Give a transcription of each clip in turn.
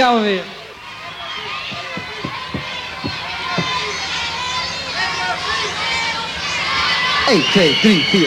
over. three.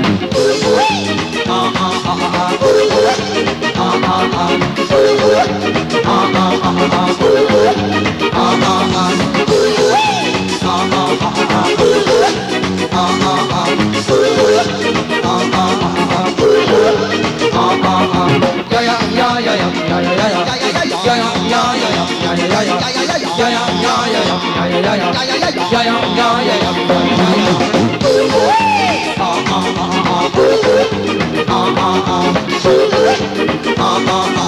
Ah, ah, ah.